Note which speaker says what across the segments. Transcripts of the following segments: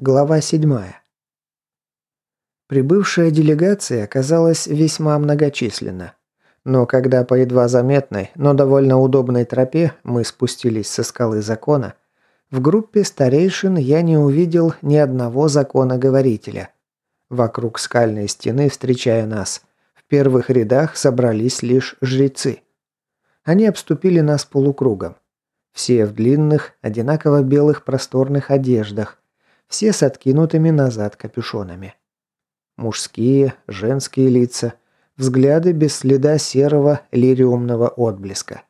Speaker 1: Глава 7. Прибывшая делегация оказалась весьма многочисленна. Но когда по едва заметной, но довольно удобной тропе мы спустились со скалы закона, в группе старейшин я не увидел ни одного законоговорителя. Вокруг скальной стены, встречая нас, в первых рядах собрались лишь жрецы. Они обступили нас полукругом. Все в длинных, одинаково белых просторных одеждах, все с откинутыми назад капюшонами. Мужские, женские лица, взгляды без следа серого лириумного отблеска.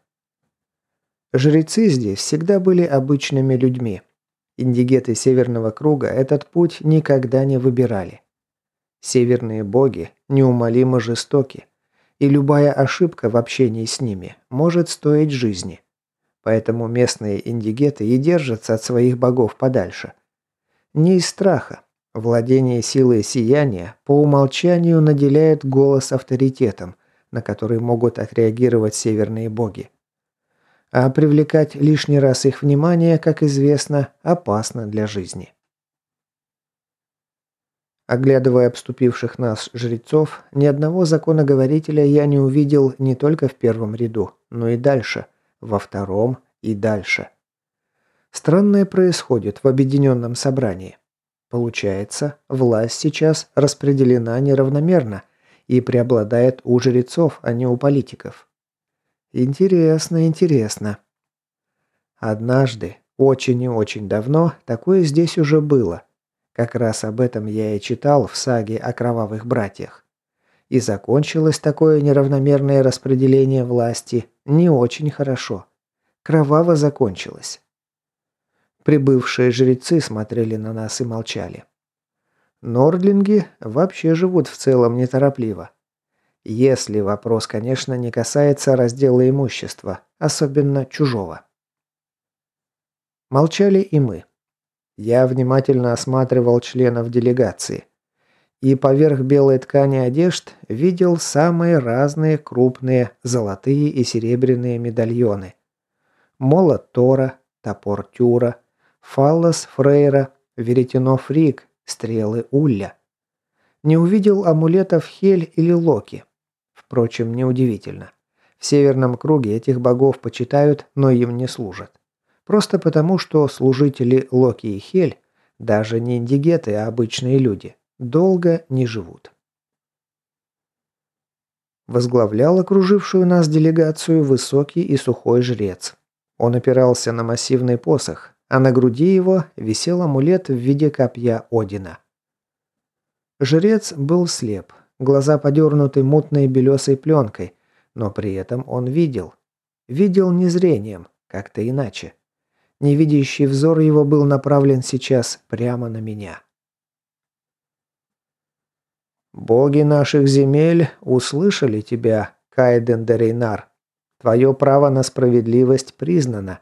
Speaker 1: Жрецы здесь всегда были обычными людьми. Индигеты Северного Круга этот путь никогда не выбирали. Северные боги неумолимо жестоки, и любая ошибка в общении с ними может стоить жизни. Поэтому местные индигеты и держатся от своих богов подальше. Не из страха. Владение силой сияния по умолчанию наделяет голос авторитетом, на который могут отреагировать северные боги. А привлекать лишний раз их внимание, как известно, опасно для жизни. Оглядывая обступивших нас жрецов, ни одного законоговорителя я не увидел не только в первом ряду, но и дальше, во втором и дальше. Странное происходит в объединенном собрании. Получается, власть сейчас распределена неравномерно и преобладает у жрецов, а не у политиков. Интересно, интересно. Однажды, очень и очень давно, такое здесь уже было. Как раз об этом я и читал в саге о кровавых братьях. И закончилось такое неравномерное распределение власти не очень хорошо. Кроваво закончилось. Прибывшие жрецы смотрели на нас и молчали. Нордлинги вообще живут в целом неторопливо. Если вопрос, конечно, не касается раздела имущества, особенно чужого. Молчали и мы. Я внимательно осматривал членов делегации. И поверх белой ткани одежд видел самые разные крупные золотые и серебряные медальоны. Молот Тора, топор Тюра, Фаллос Фрейра, веретено Фрик, стрелы Улля. Не увидел амулетов Хель или Локи. Впрочем, неудивительно. В Северном круге этих богов почитают, но им не служат. Просто потому, что служители Локи и Хель, даже не индигеты, а обычные люди, долго не живут. Возглавлял окружившую нас делегацию высокий и сухой жрец. Он опирался на массивный посох, а на груди его висел амулет в виде копья Одина. Жрец был слеп, глаза подернуты мутной белесой пленкой, но при этом он видел. Видел не зрением, как-то иначе. Невидящий взор его был направлен сейчас прямо на меня. «Боги наших земель услышали тебя, Кайден Дерейнар. Твое право на справедливость признано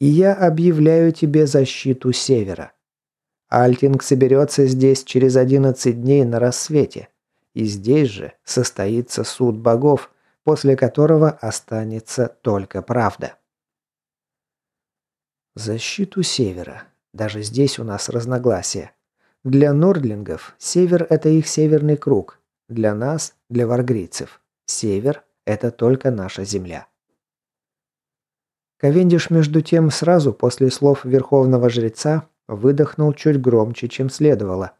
Speaker 1: и я объявляю тебе защиту Севера. Альтинг соберется здесь через 11 дней на рассвете, и здесь же состоится суд богов, после которого останется только правда. Защиту Севера. Даже здесь у нас разногласия. Для нордлингов Север – это их северный круг. Для нас, для варгрийцев, Север – это только наша земля. Ковендиш, между тем, сразу после слов верховного жреца выдохнул чуть громче, чем следовало,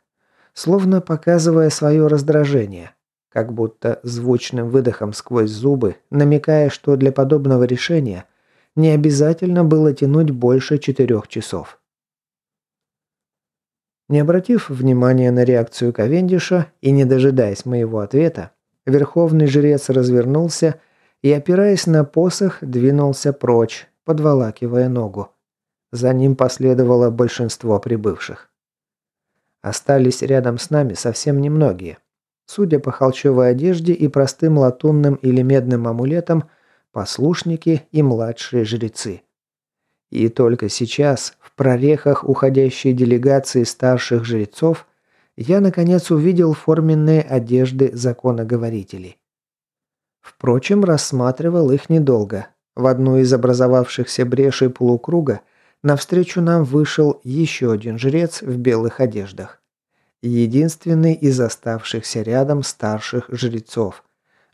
Speaker 1: словно показывая свое раздражение, как будто звучным выдохом сквозь зубы, намекая, что для подобного решения не обязательно было тянуть больше четырех часов. Не обратив внимания на реакцию Ковендиша и не дожидаясь моего ответа, верховный жрец развернулся и, опираясь на посох, двинулся прочь, подволакивая ногу. За ним последовало большинство прибывших. Остались рядом с нами совсем немногие. Судя по холчевой одежде и простым латунным или медным амулетам, послушники и младшие жрецы. И только сейчас, в прорехах уходящей делегации старших жрецов, я наконец увидел форменные одежды законоговорителей. Впрочем, рассматривал их недолго. В одну из образовавшихся брешей полукруга навстречу нам вышел еще один жрец в белых одеждах. Единственный из оставшихся рядом старших жрецов,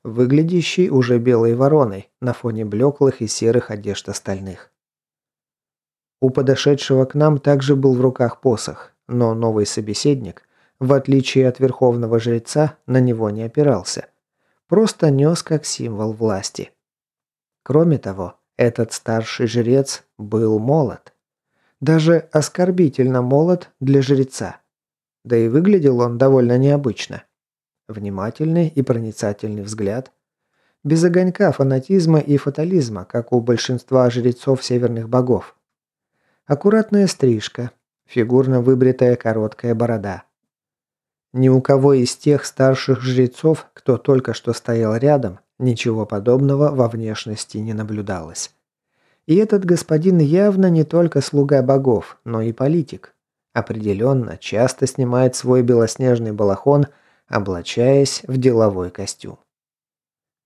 Speaker 1: выглядящий уже белой вороной на фоне блеклых и серых одежд остальных. У подошедшего к нам также был в руках посох, но новый собеседник, в отличие от верховного жреца, на него не опирался. Просто нес как символ власти. Кроме того, этот старший жрец был молод. Даже оскорбительно молод для жреца. Да и выглядел он довольно необычно. Внимательный и проницательный взгляд. Без огонька фанатизма и фатализма, как у большинства жрецов северных богов. Аккуратная стрижка, фигурно выбритая короткая борода. Ни у кого из тех старших жрецов, кто только что стоял рядом, ничего подобного во внешности не наблюдалось. И этот господин явно не только слуга богов, но и политик. Определенно, часто снимает свой белоснежный балахон, облачаясь в деловой костюм.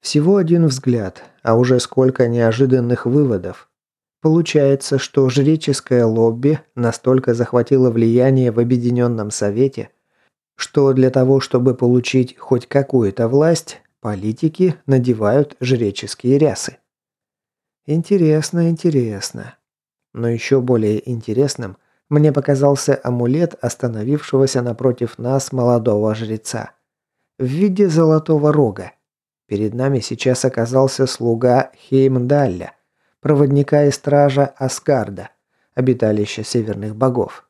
Speaker 1: Всего один взгляд, а уже сколько неожиданных выводов. Получается, что жреческое лобби настолько захватило влияние в Объединенном Совете, что для того, чтобы получить хоть какую-то власть, политики надевают жреческие рясы. Интересно, интересно. Но еще более интересным мне показался амулет остановившегося напротив нас молодого жреца. В виде золотого рога. Перед нами сейчас оказался слуга Хеймдалля, проводника и стража Асгарда, обиталища северных богов.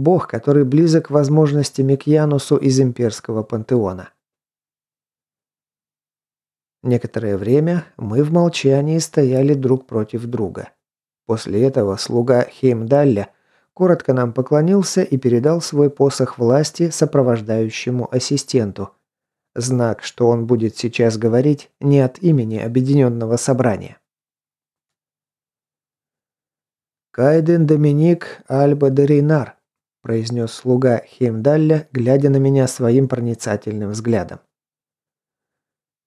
Speaker 1: Бог, который близок к возможностям к Янусу из имперского пантеона. Некоторое время мы в молчании стояли друг против друга. После этого слуга Хеймдалля коротко нам поклонился и передал свой посох власти сопровождающему ассистенту. Знак, что он будет сейчас говорить не от имени Объединенного Собрания. «Кайден Доминик Альба де Рейнар», – произнес слуга Хеймдалля, глядя на меня своим проницательным взглядом.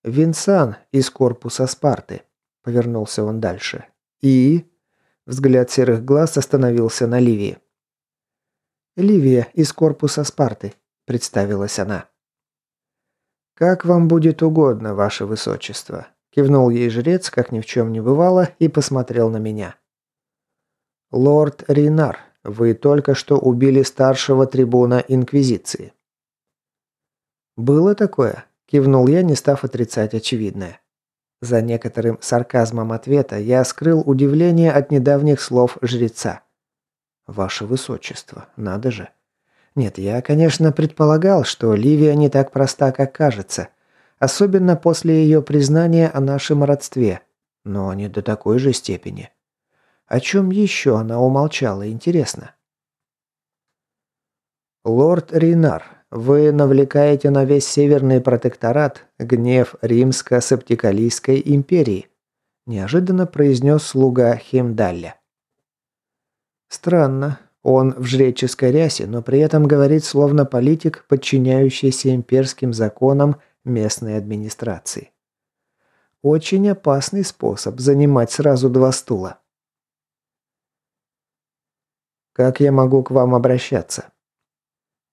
Speaker 1: «Винсан из корпуса Спарты», – повернулся он дальше. «И?» Взгляд серых глаз остановился на Ливии. «Ливия из корпуса Спарты», – представилась она. «Как вам будет угодно, ваше высочество», – кивнул ей жрец, как ни в чем не бывало, и посмотрел на меня. «Лорд Ринар, вы только что убили старшего трибуна Инквизиции». «Было такое?» – кивнул я, не став отрицать очевидное. За некоторым сарказмом ответа я скрыл удивление от недавних слов жреца. «Ваше высочество, надо же». Нет, я, конечно, предполагал, что Ливия не так проста, как кажется. Особенно после ее признания о нашем родстве. Но не до такой же степени. О чем еще она умолчала, интересно? «Лорд Ринар, вы навлекаете на весь Северный протекторат гнев Римско-Септикалийской империи», неожиданно произнес слуга Химдалля. «Странно. Он в жреческой рясе, но при этом говорит словно политик, подчиняющийся имперским законам местной администрации. Очень опасный способ занимать сразу два стула. Как я могу к вам обращаться?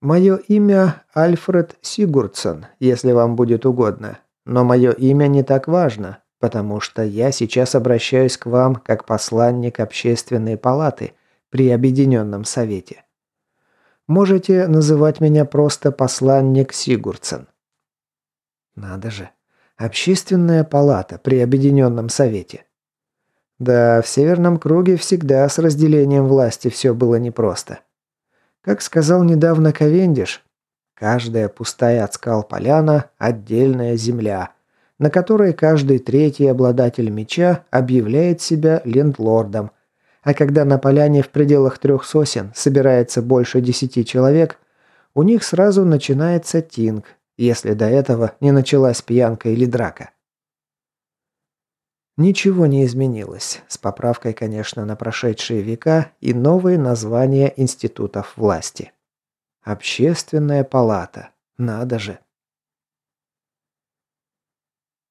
Speaker 1: Мое имя Альфред Сигурдсон, если вам будет угодно. Но мое имя не так важно, потому что я сейчас обращаюсь к вам как посланник общественной палаты при Объединенном Совете. Можете называть меня просто посланник Сигурдсон. Надо же. Общественная палата при Объединенном Совете. Да, в Северном круге всегда с разделением власти все было непросто. Как сказал недавно Ковендиш, каждая пустая от скал поляна – отдельная земля, на которой каждый третий обладатель меча объявляет себя лендлордом, а когда на поляне в пределах трех сосен собирается больше десяти человек, у них сразу начинается тинг, если до этого не началась пьянка или драка. Ничего не изменилось, с поправкой, конечно, на прошедшие века и новые названия институтов власти. Общественная палата. Надо же.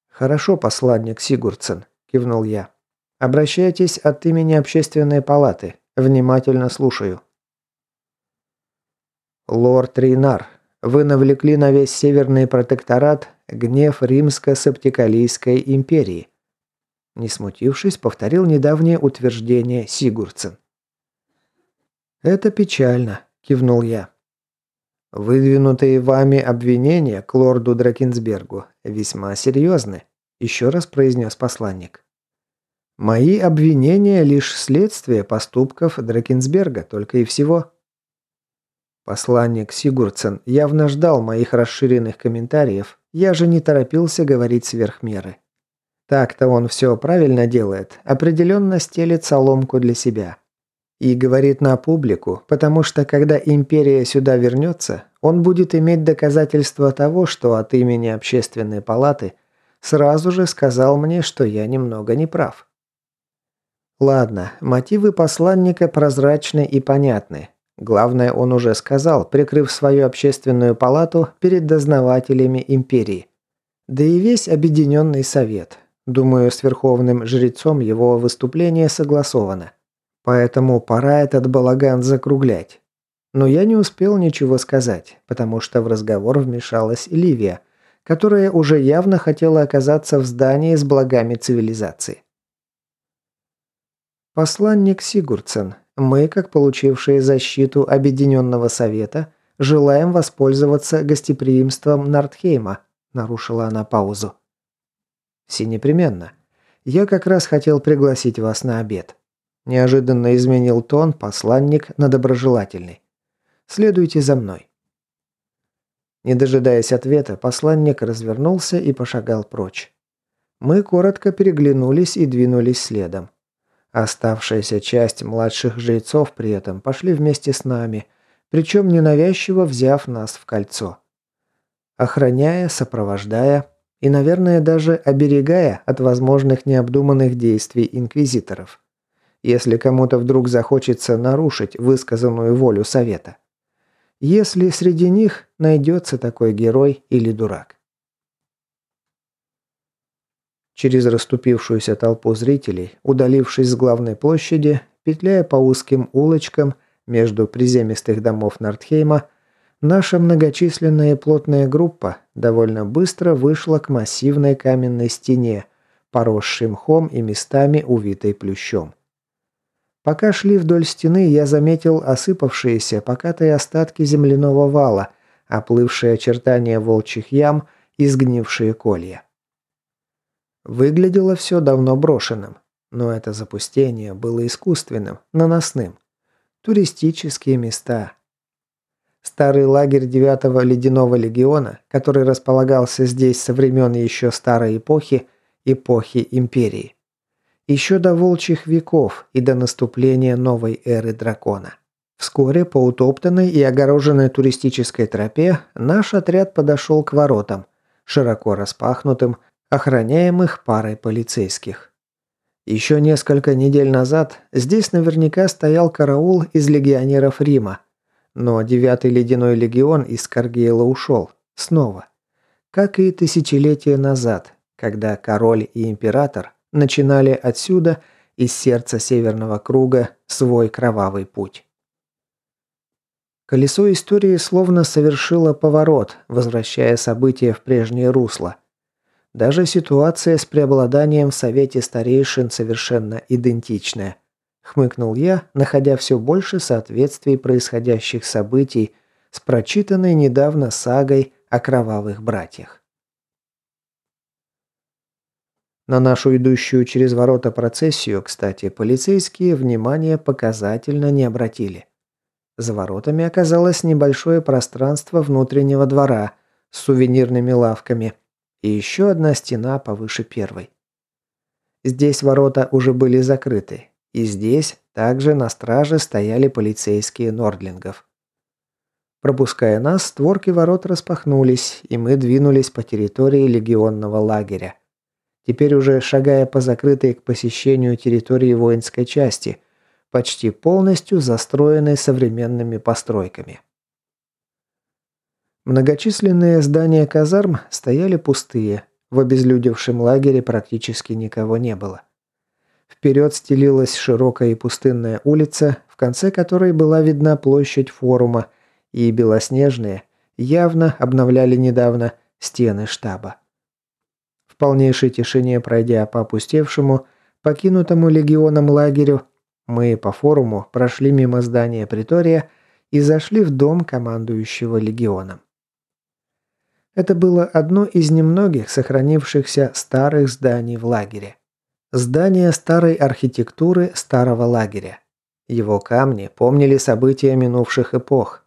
Speaker 1: «Хорошо, посланник Сигурдсен», – кивнул я. «Обращайтесь от имени общественной палаты, Внимательно слушаю. Лорд Рейнар, вы навлекли на весь Северный протекторат гнев Римско-Септикалийской империи. Не смутившись, повторил недавнее утверждение Сигурдсен. «Это печально», – кивнул я. «Выдвинутые вами обвинения к лорду Дракенсбергу весьма серьезны», – еще раз произнес посланник. «Мои обвинения – лишь следствие поступков Дракенсберга, только и всего». Посланник Сигурдсен явно ждал моих расширенных комментариев, я же не торопился говорить сверх меры. Так-то он все правильно делает, определенно стелит соломку для себя. И говорит на публику, потому что когда империя сюда вернется, он будет иметь доказательства того, что от имени общественной палаты сразу же сказал мне, что я немного не прав. Ладно, мотивы посланника прозрачны и понятны. Главное, он уже сказал, прикрыв свою общественную палату перед дознавателями империи. Да и весь объединенный совет. Думаю, с верховным жрецом его выступление согласовано. Поэтому пора этот балаган закруглять. Но я не успел ничего сказать, потому что в разговор вмешалась Ливия, которая уже явно хотела оказаться в здании с благами цивилизации. Посланник Сигурдсен, мы, как получившие защиту Объединенного Совета, желаем воспользоваться гостеприимством Нортхейма», – нарушила она паузу. «Все непременно. Я как раз хотел пригласить вас на обед». Неожиданно изменил тон посланник на доброжелательный. «Следуйте за мной». Не дожидаясь ответа, посланник развернулся и пошагал прочь. Мы коротко переглянулись и двинулись следом. Оставшаяся часть младших жрецов при этом пошли вместе с нами, причем ненавязчиво взяв нас в кольцо. Охраняя, сопровождая и, наверное, даже оберегая от возможных необдуманных действий инквизиторов если кому-то вдруг захочется нарушить высказанную волю совета. Если среди них найдется такой герой или дурак. Через расступившуюся толпу зрителей, удалившись с главной площади, петляя по узким улочкам между приземистых домов Нортхейма, наша многочисленная плотная группа довольно быстро вышла к массивной каменной стене, поросшей мхом и местами увитой плющом. Пока шли вдоль стены, я заметил осыпавшиеся покатые остатки земляного вала, оплывшие очертания волчьих ям и сгнившие колья. Выглядело все давно брошенным, но это запустение было искусственным, наносным. Туристические места. Старый лагерь 9-го ледяного легиона, который располагался здесь со времен еще старой эпохи, эпохи империи еще до волчьих веков и до наступления новой эры дракона. Вскоре по утоптанной и огороженной туристической тропе наш отряд подошел к воротам, широко распахнутым, охраняемых парой полицейских. Еще несколько недель назад здесь наверняка стоял караул из легионеров Рима, но девятый ледяной легион из Каргейла ушел. Снова. Как и тысячелетия назад, когда король и император начинали отсюда, из сердца Северного круга, свой кровавый путь. Колесо истории словно совершило поворот, возвращая события в прежнее русло. Даже ситуация с преобладанием в Совете Старейшин совершенно идентичная. Хмыкнул я, находя все больше соответствий происходящих событий с прочитанной недавно сагой о кровавых братьях. На нашу идущую через ворота процессию, кстати, полицейские внимания показательно не обратили. За воротами оказалось небольшое пространство внутреннего двора с сувенирными лавками и еще одна стена повыше первой. Здесь ворота уже были закрыты, и здесь также на страже стояли полицейские нордлингов. Пропуская нас, створки ворот распахнулись, и мы двинулись по территории легионного лагеря теперь уже шагая по закрытой к посещению территории воинской части, почти полностью застроенной современными постройками. Многочисленные здания казарм стояли пустые, в обезлюдевшем лагере практически никого не было. Вперед стелилась широкая и пустынная улица, в конце которой была видна площадь форума, и белоснежные, явно обновляли недавно, стены штаба. В полнейшей тишине, пройдя по опустевшему, покинутому легионом лагерю, мы по форуму прошли мимо здания притория и зашли в дом командующего легионом. Это было одно из немногих сохранившихся старых зданий в лагере. Здание старой архитектуры старого лагеря. Его камни помнили события минувших эпох.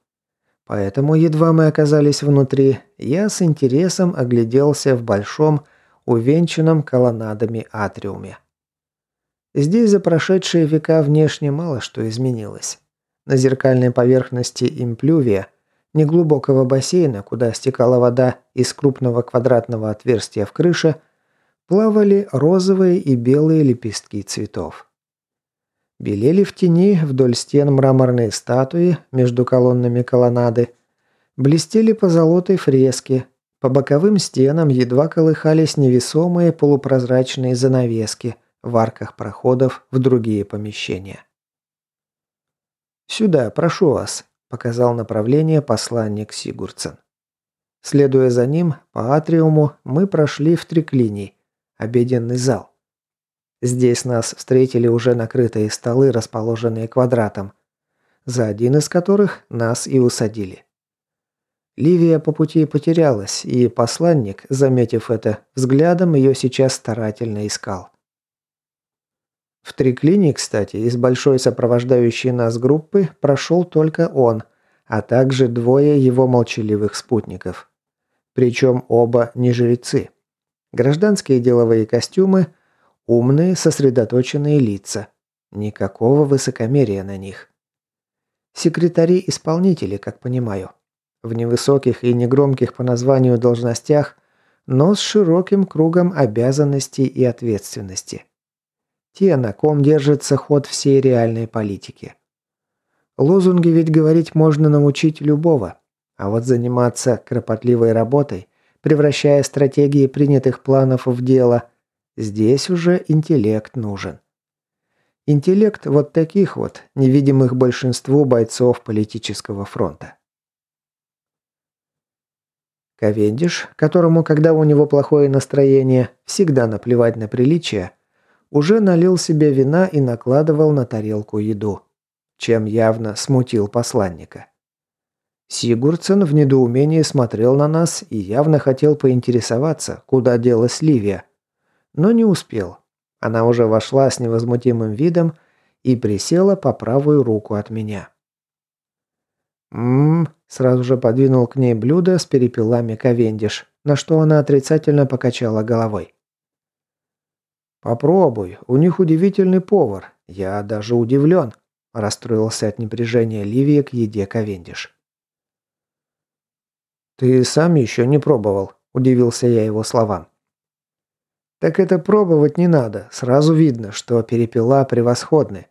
Speaker 1: Поэтому, едва мы оказались внутри, я с интересом огляделся в большом, увенчанном колоннадами атриуме. Здесь за прошедшие века внешне мало что изменилось. На зеркальной поверхности имплювия, неглубокого бассейна, куда стекала вода из крупного квадратного отверстия в крыше – плавали розовые и белые лепестки цветов. Белели в тени вдоль стен мраморные статуи между колоннами колоннады, блестели позолотой фрески, по боковым стенам едва колыхались невесомые полупрозрачные занавески в арках проходов в другие помещения. «Сюда, прошу вас», – показал направление посланник Сигурдсен. Следуя за ним, по атриуму мы прошли в триклиний, обеденный зал. Здесь нас встретили уже накрытые столы, расположенные квадратом, за один из которых нас и усадили. Ливия по пути потерялась, и посланник, заметив это, взглядом ее сейчас старательно искал. В триклине, кстати, из большой сопровождающей нас группы прошел только он, а также двое его молчаливых спутников. Причем оба не жрецы. Гражданские деловые костюмы, умные, сосредоточенные лица. Никакого высокомерия на них. Секретари-исполнители, как понимаю. В невысоких и негромких по названию должностях, но с широким кругом обязанностей и ответственности. Те, на ком держится ход всей реальной политики. Лозунги ведь говорить можно научить любого, а вот заниматься кропотливой работой превращая стратегии принятых планов в дело. Здесь уже интеллект нужен. Интеллект вот таких вот, невидимых большинству бойцов политического фронта. Ковендиш, которому, когда у него плохое настроение, всегда наплевать на приличие, уже налил себе вина и накладывал на тарелку еду, чем явно смутил посланника. Сигурдсен в недоумении смотрел на нас и явно хотел поинтересоваться, куда делась Ливия. Но не успел. Она уже вошла с невозмутимым видом и присела по правую руку от меня. «Ммм», сразу же подвинул к ней блюдо с перепелами Ковендиш, на что она отрицательно покачала головой. «Попробуй, у них удивительный повар. Я даже удивлен», – расстроился от напряжения Ливия к еде Ковендиш. «Ты сам еще не пробовал», – удивился я его словам. «Так это пробовать не надо. Сразу видно, что перепела превосходны.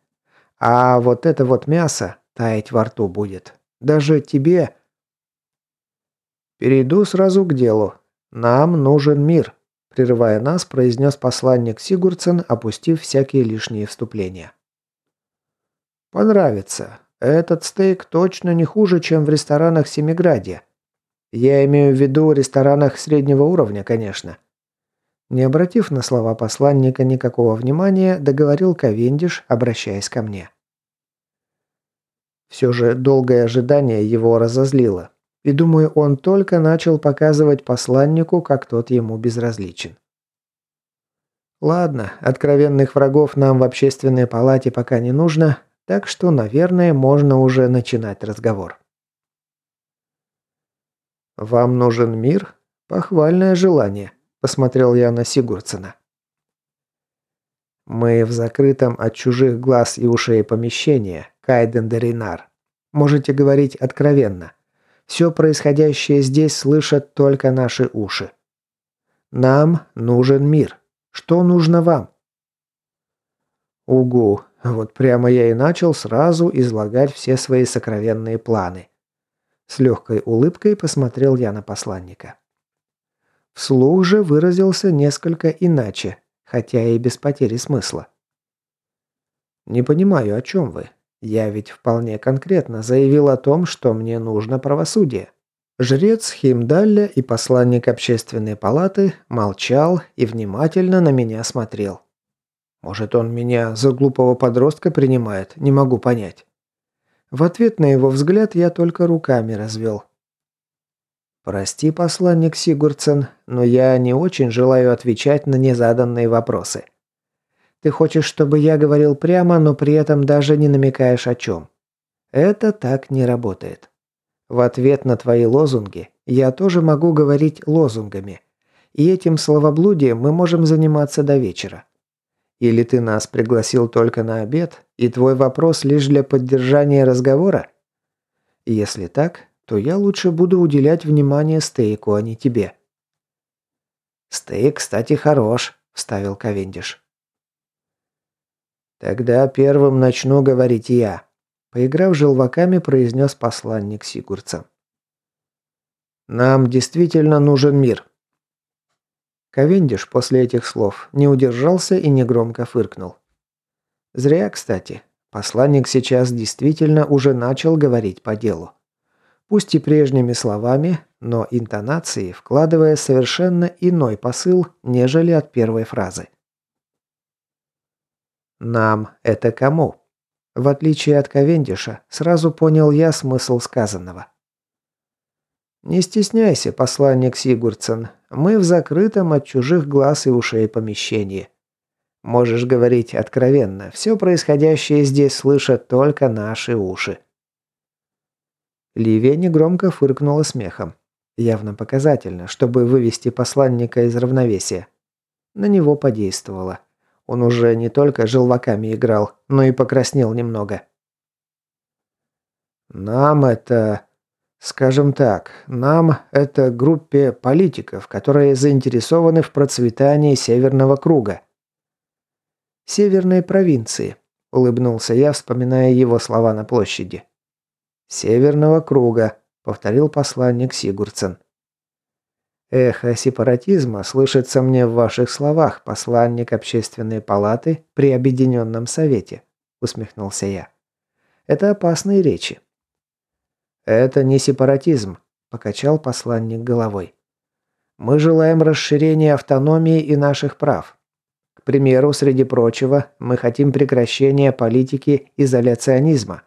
Speaker 1: А вот это вот мясо таять во рту будет. Даже тебе...» «Перейду сразу к делу. Нам нужен мир», – прерывая нас, произнес посланник Сигурдсен, опустив всякие лишние вступления. «Понравится. Этот стейк точно не хуже, чем в ресторанах Семиградия. Я имею в виду ресторанах среднего уровня, конечно. Не обратив на слова посланника никакого внимания, договорил Ковендиш, обращаясь ко мне. Все же долгое ожидание его разозлило. И думаю, он только начал показывать посланнику, как тот ему безразличен. Ладно, откровенных врагов нам в общественной палате пока не нужно, так что, наверное, можно уже начинать разговор. «Вам нужен мир? Похвальное желание», – посмотрел я на Сигурцена. «Мы в закрытом от чужих глаз и ушей помещении, Кайден Деринар. Можете говорить откровенно. Все происходящее здесь слышат только наши уши. Нам нужен мир. Что нужно вам?» «Угу, вот прямо я и начал сразу излагать все свои сокровенные планы. С легкой улыбкой посмотрел я на посланника. Вслух же выразился несколько иначе, хотя и без потери смысла. «Не понимаю, о чем вы? Я ведь вполне конкретно заявил о том, что мне нужно правосудие». Жрец Химдалля и посланник общественной палаты молчал и внимательно на меня смотрел. Может, он меня за глупого подростка принимает, не могу понять. В ответ на его взгляд я только руками развел. «Прости, посланник Сигурдсен, но я не очень желаю отвечать на незаданные вопросы. Ты хочешь, чтобы я говорил прямо, но при этом даже не намекаешь о чем. Это так не работает. В ответ на твои лозунги я тоже могу говорить лозунгами. И этим словоблудием мы можем заниматься до вечера. Или ты нас пригласил только на обед, и твой вопрос лишь для поддержания разговора? Если так, то я лучше буду уделять внимание стейку, а не тебе. Стейк, кстати, хорош, вставил Ковендиш. Тогда первым начну говорить я, Поиграв желваками, произнес посланник Сигурца. «Нам действительно нужен мир». Ковендиш после этих слов не удержался и негромко фыркнул. Зря, кстати. Посланник сейчас действительно уже начал говорить по делу. Пусть и прежними словами, но интонацией, вкладывая совершенно иной посыл, нежели от первой фразы. «Нам это кому?» В отличие от Ковендиша, сразу понял я смысл сказанного. «Не стесняйся, посланник Сигурдсен, мы в закрытом от чужих глаз и ушей помещении. Можешь говорить откровенно, все происходящее здесь слышат только наши уши». Ливия негромко фыркнула смехом. Явно показательно, чтобы вывести посланника из равновесия. На него подействовало. Он уже не только желваками играл, но и покраснел немного. «Нам это... Скажем так, нам это группе политиков, которые заинтересованы в процветании Северного круга». «Северной провинции», – улыбнулся я, вспоминая его слова на площади. «Северного круга», – повторил посланник Сигурдсен. Эхо сепаратизма слышится мне в ваших словах, посланник общественной палаты при Объединенном Совете», – усмехнулся я. «Это опасные речи». «Это не сепаратизм», – покачал посланник головой. «Мы желаем расширения автономии и наших прав. К примеру, среди прочего, мы хотим прекращения политики изоляционизма».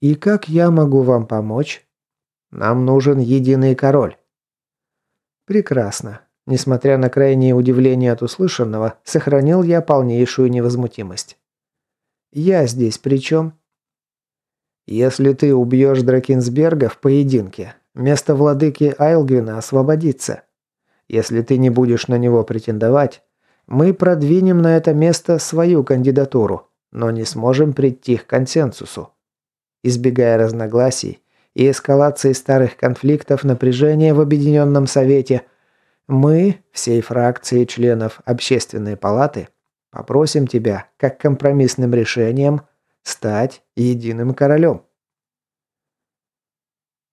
Speaker 1: «И как я могу вам помочь?» «Нам нужен единый король». Прекрасно. Несмотря на крайнее удивление от услышанного, сохранил я полнейшую невозмутимость. Я здесь при чем? Если ты убьешь Дракенсберга в поединке, место владыки Айлгвина освободится. Если ты не будешь на него претендовать, мы продвинем на это место свою кандидатуру, но не сможем прийти к консенсусу. Избегая разногласий, и эскалации старых конфликтов напряжения в Объединенном Совете, мы, всей фракции членов Общественной палаты, попросим тебя, как компромиссным решением, стать единым королем.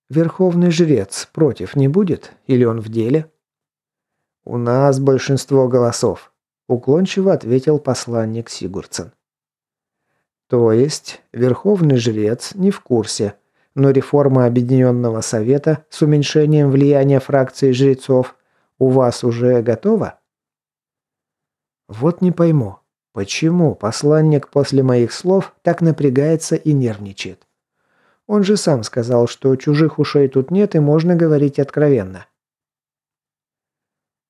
Speaker 1: Верховный жрец против не будет? Или он в деле? У нас большинство голосов, уклончиво ответил посланник Сигурдсен. То есть, Верховный жрец не в курсе, но реформа Объединенного Совета с уменьшением влияния фракции жрецов у вас уже готова? Вот не пойму, почему посланник после моих слов так напрягается и нервничает? Он же сам сказал, что чужих ушей тут нет и можно говорить откровенно.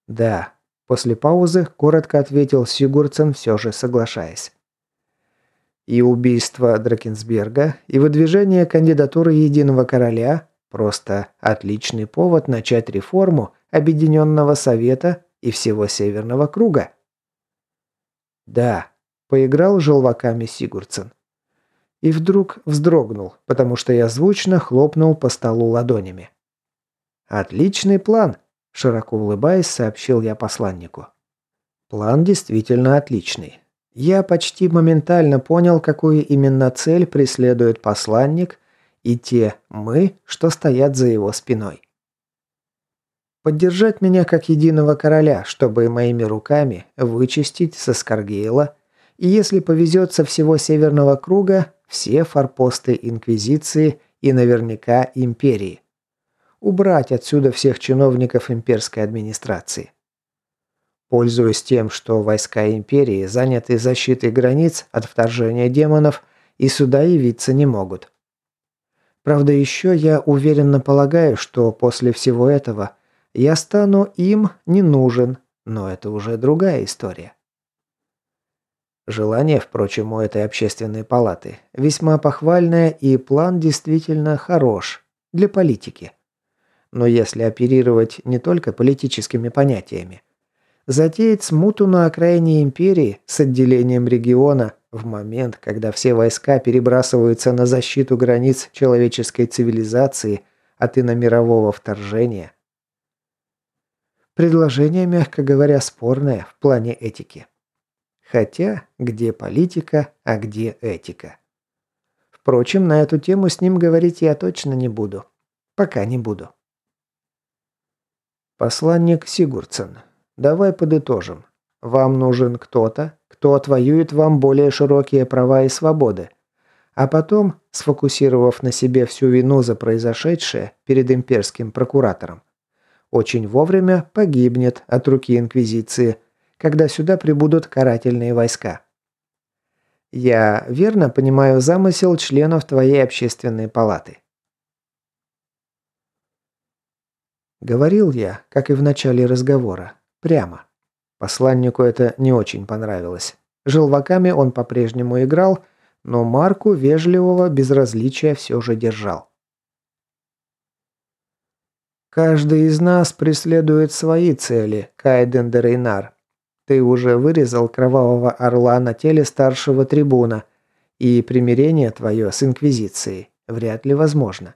Speaker 1: Да, после паузы коротко ответил Сигурдсен, все же соглашаясь. И убийство Дракенсберга, и выдвижение кандидатуры Единого Короля – просто отличный повод начать реформу Объединенного Совета и всего Северного Круга. Да, поиграл желваками Сигурдсен. И вдруг вздрогнул, потому что я звучно хлопнул по столу ладонями. «Отличный план!» – широко улыбаясь, сообщил я посланнику. План действительно отличный. Я почти моментально понял, какую именно цель преследует посланник и те «мы», что стоят за его спиной. Поддержать меня как единого короля, чтобы моими руками вычистить со Скаргейла И если повезет со всего Северного круга, все форпосты Инквизиции и наверняка Империи. Убрать отсюда всех чиновников имперской администрации. Пользуясь тем, что войска Империи заняты защитой границ от вторжения демонов и сюда явиться не могут. Правда, еще я уверенно полагаю, что после всего этого я стану им не нужен, но это уже другая история. Желание, впрочем, у этой общественной палаты весьма похвальное и план действительно хорош для политики. Но если оперировать не только политическими понятиями, затеять смуту на окраине империи с отделением региона в момент, когда все войска перебрасываются на защиту границ человеческой цивилизации от иномирового вторжения. Предложение, мягко говоря, спорное в плане этики. Хотя, где политика, а где этика? Впрочем, на эту тему с ним говорить я точно не буду. Пока не буду. Посланник Сигурдсен, давай подытожим. Вам нужен кто-то, кто отвоюет вам более широкие права и свободы. А потом, сфокусировав на себе всю вину за произошедшее перед имперским прокуратором, очень вовремя погибнет от руки Инквизиции – когда сюда прибудут карательные войска. Я верно понимаю замысел членов твоей общественной палаты. Говорил я, как и в начале разговора, прямо. Посланнику это не очень понравилось. Желваками он по-прежнему играл, но марку вежливого безразличия все же держал. Каждый из нас преследует свои цели, Кайден Дерейнар, ты уже вырезал кровавого орла на теле старшего трибуна, и примирение твое с Инквизицией вряд ли возможно.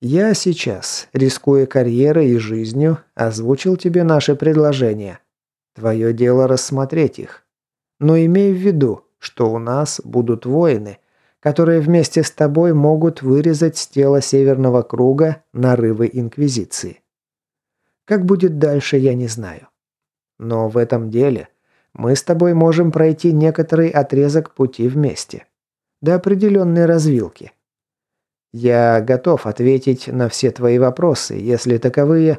Speaker 1: Я сейчас, рискуя карьерой и жизнью, озвучил тебе наши предложения. Твое дело рассмотреть их. Но имей в виду, что у нас будут воины, которые вместе с тобой могут вырезать с тела Северного Круга нарывы Инквизиции. Как будет дальше, я не знаю. Но в этом деле мы с тобой можем пройти некоторый отрезок пути вместе. До определенной развилки. Я готов ответить на все твои вопросы, если таковые...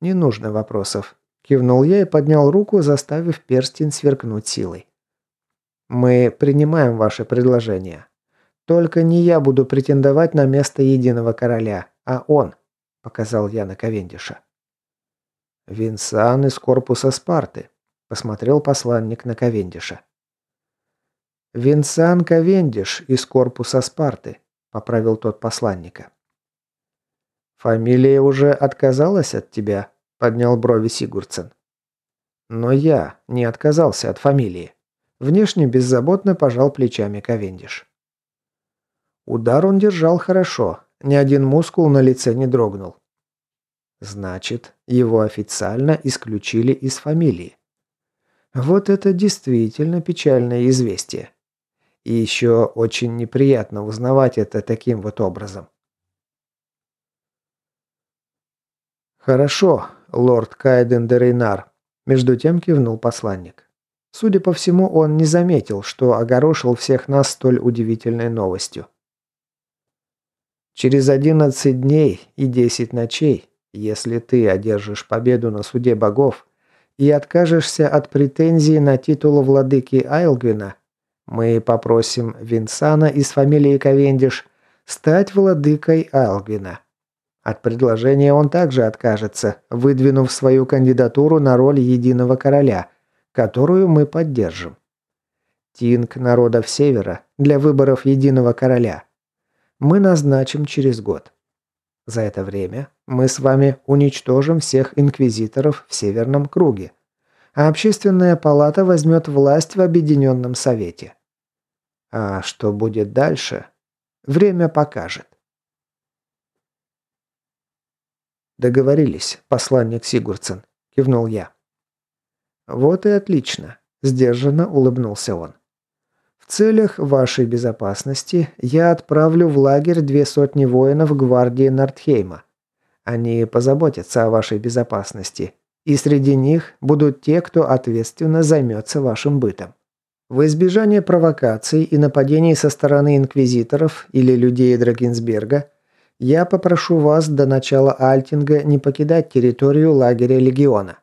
Speaker 1: Не нужно вопросов. Кивнул я и поднял руку, заставив перстень сверкнуть силой. Мы принимаем ваше предложение. Только не я буду претендовать на место единого короля, а он, показал я на Ковендиша. «Винсан из корпуса Спарты», – посмотрел посланник на Ковендиша. «Винсан Ковендиш из корпуса Спарты», – поправил тот посланника. «Фамилия уже отказалась от тебя», – поднял брови Сигурдсен. «Но я не отказался от фамилии», – внешне беззаботно пожал плечами Ковендиш. Удар он держал хорошо, ни один мускул на лице не дрогнул. Значит, его официально исключили из фамилии. Вот это действительно печальное известие. И еще очень неприятно узнавать это таким вот образом. «Хорошо, лорд Кайден де Рейнар», – между тем кивнул посланник. Судя по всему, он не заметил, что огорошил всех нас столь удивительной новостью. Через одиннадцать дней и десять ночей если ты одержишь победу на суде богов и откажешься от претензий на титул владыки Айлгвина, мы попросим Винсана из фамилии Ковендиш стать владыкой Айлгвина. От предложения он также откажется, выдвинув свою кандидатуру на роль единого короля, которую мы поддержим. Тинг народов Севера для выборов единого короля мы назначим через год. За это время мы с вами уничтожим всех инквизиторов в Северном круге, а общественная палата возьмет власть в Объединенном Совете. А что будет дальше, время покажет. «Договорились, посланник Сигурдсен», – кивнул я. «Вот и отлично», – сдержанно улыбнулся он. В целях вашей безопасности я отправлю в лагерь две сотни воинов гвардии Нортхейма. Они позаботятся о вашей безопасности, и среди них будут те, кто ответственно займется вашим бытом. В избежание провокаций и нападений со стороны инквизиторов или людей Драгенсберга, я попрошу вас до начала Альтинга не покидать территорию лагеря Легиона.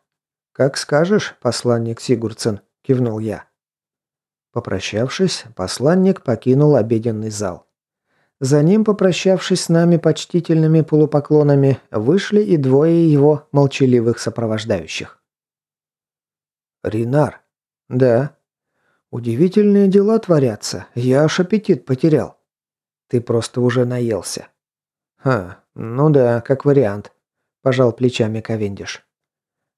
Speaker 1: Как скажешь, посланник Сигурдсен, кивнул я. Попрощавшись, посланник покинул обеденный зал. За ним, попрощавшись с нами почтительными полупоклонами, вышли и двое его молчаливых сопровождающих. «Ринар?» «Да». «Удивительные дела творятся. Я аж аппетит потерял». «Ты просто уже наелся». «Ха, ну да, как вариант», – пожал плечами Ковендиш.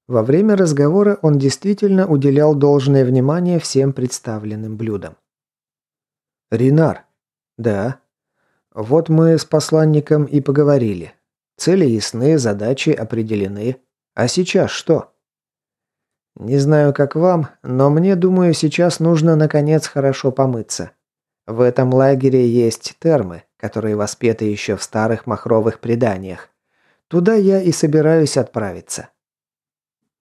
Speaker 1: Во время разговора он действительно уделял должное внимание всем представленным блюдам. «Ринар?» «Да». Вот мы с посланником и поговорили. Цели ясны, задачи определены. А сейчас что? Не знаю, как вам, но мне, думаю, сейчас нужно наконец хорошо помыться. В этом лагере есть термы, которые воспеты еще в старых махровых преданиях. Туда я и собираюсь отправиться.